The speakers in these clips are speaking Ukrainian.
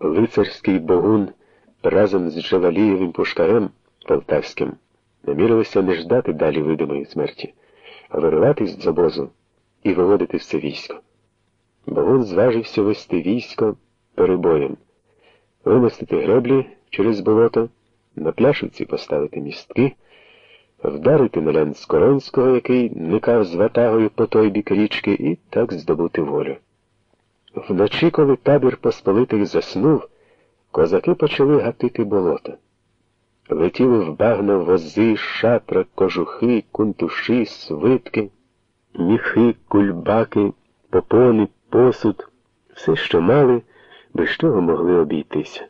лицарський богун разом з Джавалієвим пушкарем полтавським намірилися не ждати далі видимої смерті, а вириватись з обозу і виводити все військо. Богун зважився вести військо перебоєм, вимостити греблі через болото, на пляшівці поставити містки, вдарити на Скоронського, який никав з ватагою по той бік річки, і так здобути волю. Вночі, коли табір посполитих заснув, козаки почали гатити болото. Летіли в багно вози, шатра, кожухи, кунтуші, свитки, міхи, кульбаки, попони, посуд, все, що мали, без чого могли обійтися.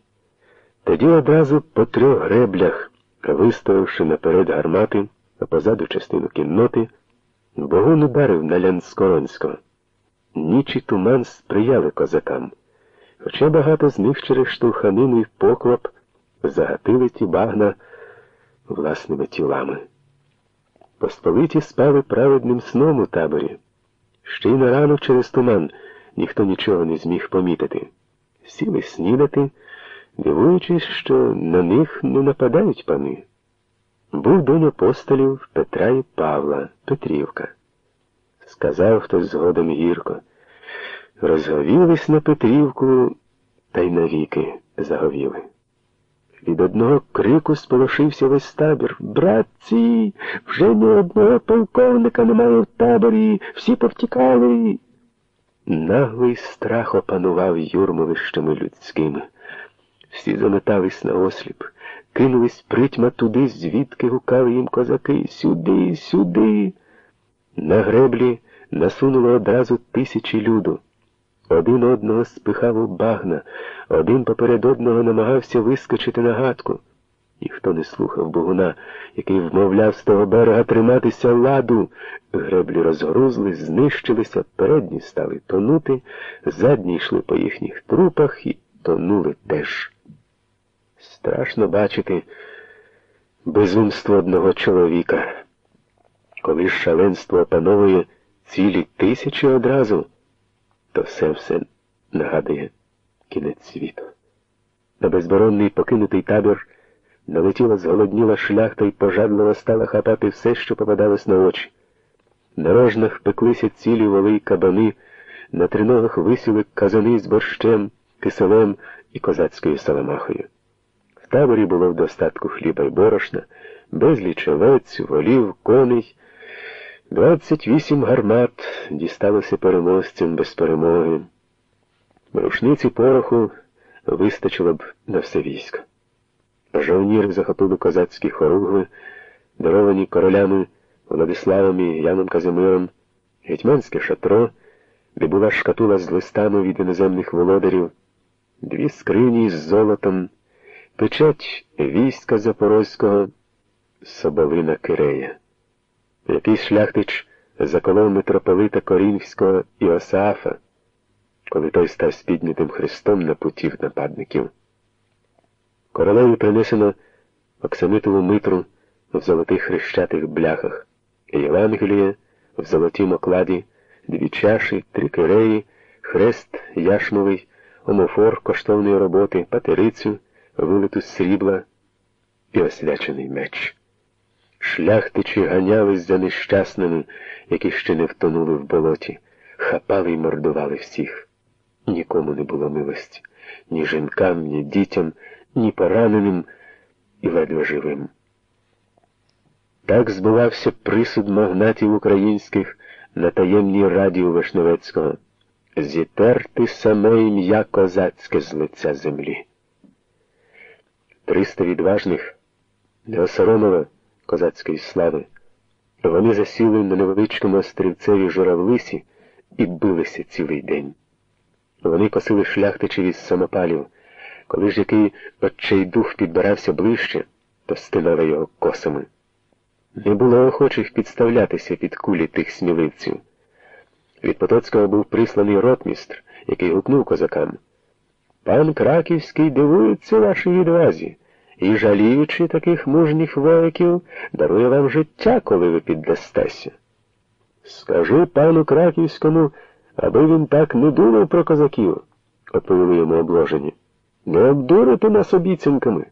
Тоді одразу по трьох греблях, виставивши наперед гармати, а позаду частину кінноти, Богун ударив на Лянскоронського. Ніч і туман сприяли козакам, хоча багато з них через штовханину і поклоп загатили ті багна власними тілами. Посполиті спали праведним сном у таборі. Ще й на ранок через туман ніхто нічого не зміг помітити. Сіли снідати, дивуючись, що на них не нападають пани. Був день апостолів Петра і Павла, Петрівка. Сказав хтось згодом гірко. Розговілись на Петрівку та й навіки заговіли. Від одного крику сполошився весь табір. Братці, вже ні одного полковника немає в таборі, всі повтікали. Наглий страх опанував юрмовищами людськими. Всі заметались на осліп, кинулись притьма туди, звідки гукали їм козаки. Сюди, сюди. На греблі насунуло одразу тисячі люду. Один одного спихав у багна, один поперед одного намагався вискочити на гадку. Ніхто не слухав богуна, який вмовляв з того берега триматися ладу. Греблі розгрузли, знищилися, передні стали тонути, задні йшли по їхніх трупах і тонули теж. Страшно бачити безумство одного чоловіка, коли шаленство опановує цілі тисячі одразу то все все нагадує кінець світу. На безборонний покинутий табір налетіла зголодніла шляхта і пожадливо стала хапати все, що попадалось на очі. На рожнах пеклися цілі воли й кабани, на триногах висіли казани з борщем, киселем і козацькою саламахою. В таборі було в достатку хліба й борошна, безліч овець, волів, коней. Двадцять вісім гармат дісталося переможцям без перемоги. Рушниці пороху вистачило б на все військо. Жовніри захопили козацькі хоругви, даровані королями Владиславом і Яном Казимиром, гетьманське шатро, де була шкатула з листами від іноземних володарів, дві скрині з золотом, печать війська Запорозького, соболина Кирея. Якийсь шляхтич заколов митрополита Корінського Іосафа, коли той став спіднятим хрестом на путів нападників. Королеві принесено оксамитову митру в золотих хрещатих бляхах, Євангеліє в золотім окладі, дві чаші, три киреї, хрест яшмовий, омофор коштовної роботи, патерицю, вилиту з срібла і освячений меч. Шляхтичі ганялись за нещасними, які ще не втонули в болоті, хапали й мордували всіх. Нікому не було милості, ні жінкам, ні дітям, ні пораненим і ледве живим. Так збувався присуд магнатів українських на таємній раді у Вишневецького зітерти саме ім'я козацьке з лиця землі. Триста відважних не осоромило козацької слави. Вони засіли на невеличкому острівцеві журавлисі і билися цілий день. Вони косили шляхтичів із самопалів. Коли ж який отчайдух підбирався ближче, то стинали його косами. Не було охочих підставлятися під кулі тих сміливців. Від Потоцького був присланий ротмістр, який гукнув козакам. Пан Краківський дивується вашій відвазі і, жаліючи таких мужніх вояків, дарує вам життя, коли ви піддастеся. Скажи пану Краківському, аби він так не думав про козаків, відповіли йому обложені. Не обдурити нас обіцянками.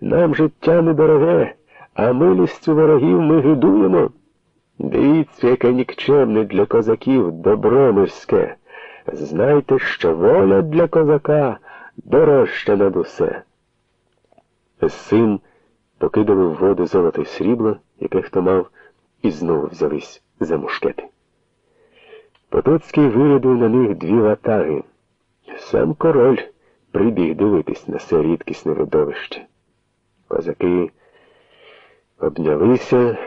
Нам життя недороге, а милістю ворогів ми гидуємо. Дивіться, яке нікчемне для козаків добро мирське. Знайте, що воля для козака дорожча над усе. З цим покидали в воду золоте срібло, яке хто мав, і знову взялись за мушкети. Потоцький вирядив на них дві ватаги. Сам король прибіг дивитись на це рідкісне видовище. Козаки обнялися,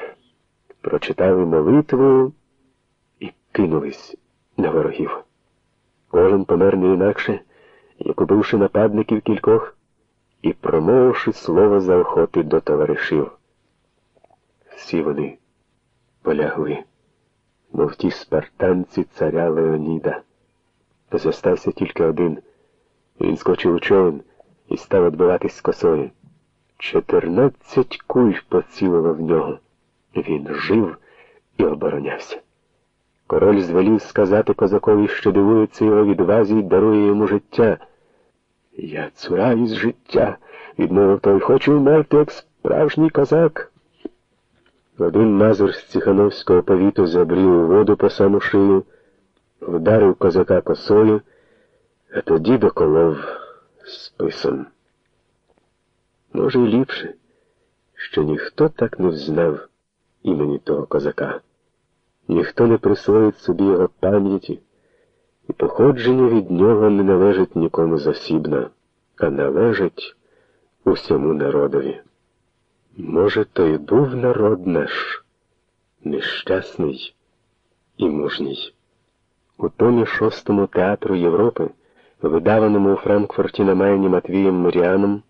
прочитали молитву і кинулись на ворогів. Кожен помер не інакше, як убивши нападників кількох і промовивши слово заохоти до товаришів. Всі вони полягли, мов ті спартанці царя Леоніда. Зостався тільки один. Він скочив у човен і став відбиватись косою. Чотирнадцять куль поцілило в нього. Він жив і оборонявся. Король звелів сказати козакові, що дивується його відвазі й дарує йому життя. Я цураюсь життя, відмовив той, хочу вмерти, як справжній козак. Один мазур з Ціхановського повіту забрів воду по саму шию, вдарив козака косою, а тоді доколов списом. Може, й ліпше, що ніхто так не взнав імені того козака. Ніхто не присвоїть собі його пам'яті, і походження від нього не належить нікому засібно, а належить усьому народові. Може, то й був народ наш нещасний і мужній. У томі шостому театру Європи, видаваному у Франкфурті на Майні Матвієм Миріаном,